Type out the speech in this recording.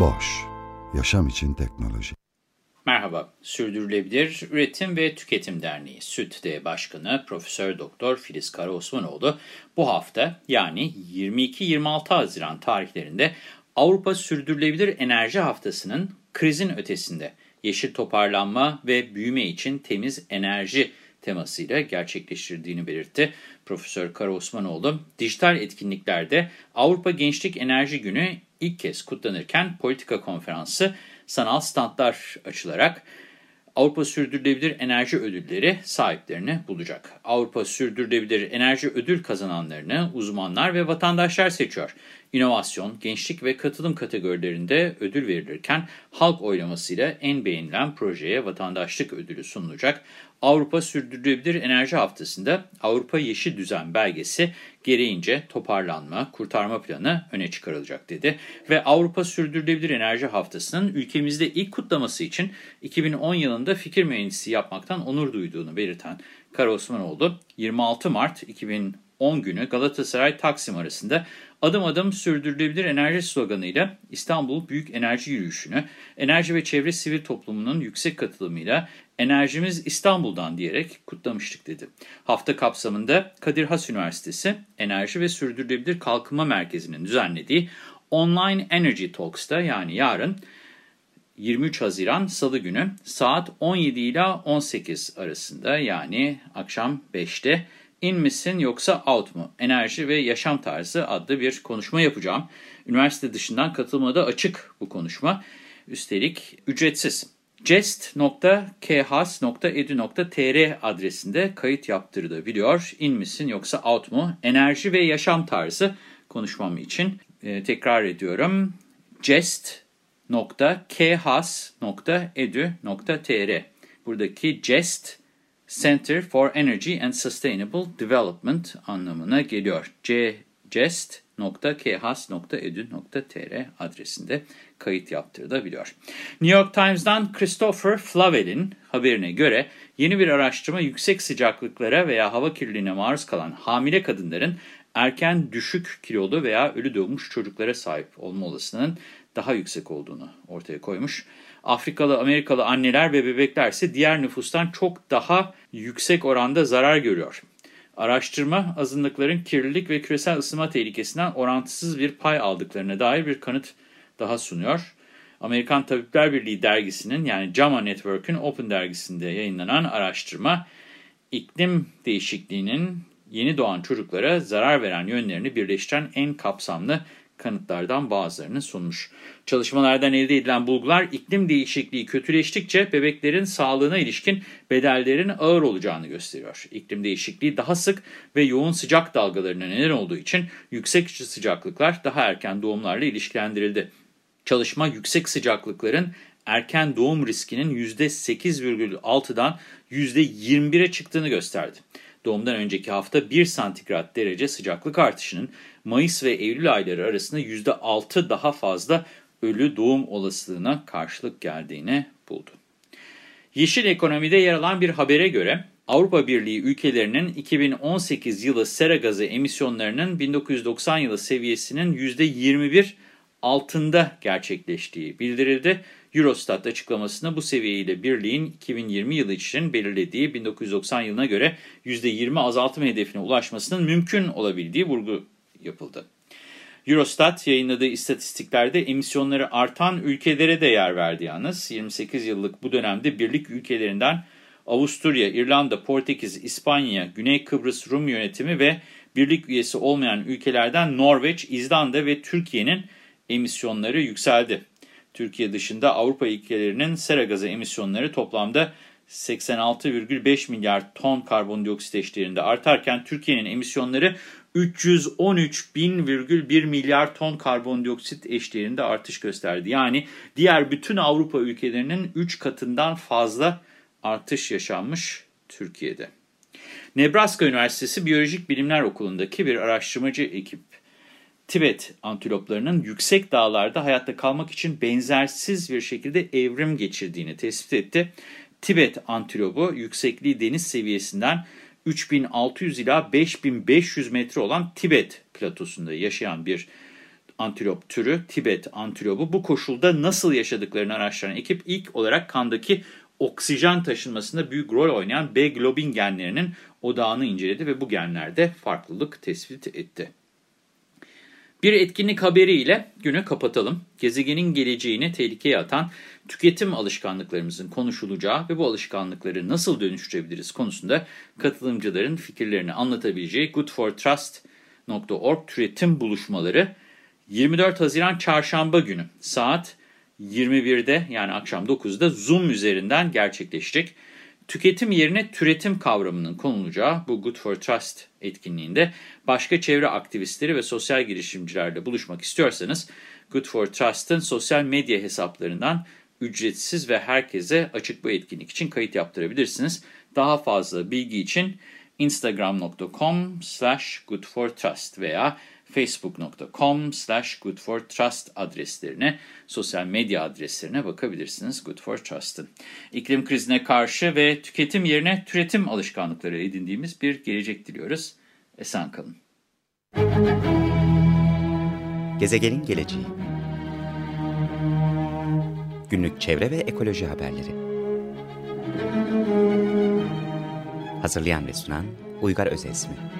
Boş, yaşam için teknoloji. Merhaba, Sürdürülebilir Üretim ve Tüketim Derneği SÜTD Başkanı Profesör Doktor Filiz Karaosmanoğlu bu hafta yani 22-26 Haziran tarihlerinde Avrupa Sürdürülebilir Enerji Haftası'nın krizin ötesinde yeşil toparlanma ve büyüme için temiz enerji temasıyla gerçekleştirdiğini belirtti. Profesör Karaosmanoğlu, dijital etkinliklerde Avrupa Gençlik Enerji Günü ilk kez kutlanırken politika konferansı sanal standlar açılarak Avrupa Sürdürülebilir Enerji Ödülleri sahiplerini bulacak. Avrupa Sürdürülebilir Enerji Ödül kazananlarını uzmanlar ve vatandaşlar seçiyor. İnovasyon, gençlik ve katılım kategorilerinde ödül verilirken halk oylamasıyla en beğenilen projeye vatandaşlık ödülü sunulacak. Avrupa Sürdürülebilir Enerji Haftası'nda Avrupa Yeşil Düzen belgesi gereğince toparlanma, kurtarma planı öne çıkarılacak dedi. Ve Avrupa Sürdürülebilir Enerji Haftası'nın ülkemizde ilk kutlaması için 2010 yılında fikir mühendisi yapmaktan onur duyduğunu belirten Kara Osmanoğlu, 26 Mart 2010 günü Galatasaray Taksim arasında adım adım sürdürülebilir enerji sloganıyla İstanbul Büyük Enerji Yürüyüşü'nü enerji ve çevre sivil toplumunun yüksek katılımıyla Enerjimiz İstanbul'dan diyerek kutlamıştık dedi. Hafta kapsamında Kadir Has Üniversitesi Enerji ve Sürdürülebilir Kalkınma Merkezi'nin düzenlediği Online Energy Talks'ta yani yarın 23 Haziran Salı günü saat 17 ile 18 arasında yani akşam 5'te in misin yoksa out mu? Enerji ve Yaşam Tarzı adlı bir konuşma yapacağım. Üniversite dışından katılmada açık bu konuşma. Üstelik ücretsiz jest.khas.edu.tr adresinde kayıt yaptırılabiliyor. İn misin yoksa out mu? Enerji ve yaşam tarzı konuşmam için e, tekrar ediyorum. jest.khas.edu.tr Buradaki jest Center for Energy and Sustainable Development anlamına geliyor. Jest.khas.edu.tr adresinde kayıt yaptırılabiliyor. New York Times'dan Christopher Flavel'in haberine göre yeni bir araştırma yüksek sıcaklıklara veya hava kirliliğine maruz kalan hamile kadınların erken düşük kilolu veya ölü doğmuş çocuklara sahip olma olasılığının daha yüksek olduğunu ortaya koymuş. Afrikalı, Amerikalı anneler ve bebekler ise diğer nüfustan çok daha yüksek oranda zarar görüyor. Araştırma azınlıkların kirlilik ve küresel ısınma tehlikesinden orantısız bir pay aldıklarına dair bir kanıt daha sunuyor. Amerikan Tabipler Birliği dergisinin yani JAMA Network'ün Open dergisinde yayınlanan araştırma iklim değişikliğinin yeni doğan çocuklara zarar veren yönlerini birleştiren en kapsamlı kanıtlardan bazılarını sunmuş. Çalışmalardan elde edilen bulgular iklim değişikliği kötüleştikçe bebeklerin sağlığına ilişkin bedellerin ağır olacağını gösteriyor. İklim değişikliği daha sık ve yoğun sıcak dalgalarına neden olduğu için yüksek sıcaklıklar daha erken doğumlarla ilişkilendirildi. Çalışma yüksek sıcaklıkların erken doğum riskinin %8,6'dan %21'e çıktığını gösterdi. Doğumdan önceki hafta 1 santigrat derece sıcaklık artışının Mayıs ve Eylül ayları arasında %6 daha fazla ölü doğum olasılığına karşılık geldiğini buldu. Yeşil ekonomide yer alan bir habere göre Avrupa Birliği ülkelerinin 2018 yılı sera gazı emisyonlarının 1990 yılı seviyesinin %21 altında gerçekleştiği bildirildi. Eurostat açıklamasında bu seviyeyle birliğin 2020 yılı için belirlediği 1990 yılına göre %20 azaltım hedefine ulaşmasının mümkün olabildiği vurgu yapıldı. Eurostat yayınladığı istatistiklerde emisyonları artan ülkelere de yer verdi yalnız. 28 yıllık bu dönemde birlik ülkelerinden Avusturya, İrlanda, Portekiz, İspanya, Güney Kıbrıs Rum yönetimi ve birlik üyesi olmayan ülkelerden Norveç, İzlanda ve Türkiye'nin emisyonları yükseldi. Türkiye dışında Avrupa ülkelerinin sera gazı emisyonları toplamda 86,5 milyar ton karbondioksit eşdeğerinde artarken Türkiye'nin emisyonları 313 bin,1 milyar ton karbondioksit eşdeğerinde artış gösterdi. Yani diğer bütün Avrupa ülkelerinin 3 katından fazla artış yaşanmış Türkiye'de. Nebraska Üniversitesi Biyolojik Bilimler Okulu'ndaki bir araştırmacı ekip, Tibet antiloplarının yüksek dağlarda hayatta kalmak için benzersiz bir şekilde evrim geçirdiğini tespit etti. Tibet antilopu yüksekliği deniz seviyesinden 3600 ila 5500 metre olan Tibet platosunda yaşayan bir antilop türü Tibet antilopu. Bu koşulda nasıl yaşadıklarını araştıran ekip ilk olarak kandaki oksijen taşınmasında büyük rol oynayan B-globin genlerinin odağını inceledi ve bu genlerde farklılık tespit etti. Bir etkinlik haberiyle günü kapatalım. Gezegenin geleceğini tehlikeye atan tüketim alışkanlıklarımızın konuşulacağı ve bu alışkanlıkları nasıl dönüştürebiliriz konusunda katılımcıların fikirlerini anlatabileceği goodfortrust.org türetim buluşmaları 24 Haziran Çarşamba günü saat 21'de yani akşam 9'da Zoom üzerinden gerçekleşecek. Tüketim yerine türetim kavramının konulacağı bu Good for Trust etkinliğinde başka çevre aktivistleri ve sosyal girişimcilerle buluşmak istiyorsanız Good for Trust'ın sosyal medya hesaplarından ücretsiz ve herkese açık bu etkinlik için kayıt yaptırabilirsiniz. Daha fazla bilgi için instagram.com slash goodfortrust veya facebook.com slash goodfortrust adreslerine, sosyal medya adreslerine bakabilirsiniz Good for Trust'ın. İklim krizine karşı ve tüketim yerine türetim alışkanlıkları edindiğimiz bir gelecek diliyoruz. Esen kalın. Gezegenin geleceği Günlük çevre ve ekoloji haberleri Hazırlayan ve sunan Uygar Özesmi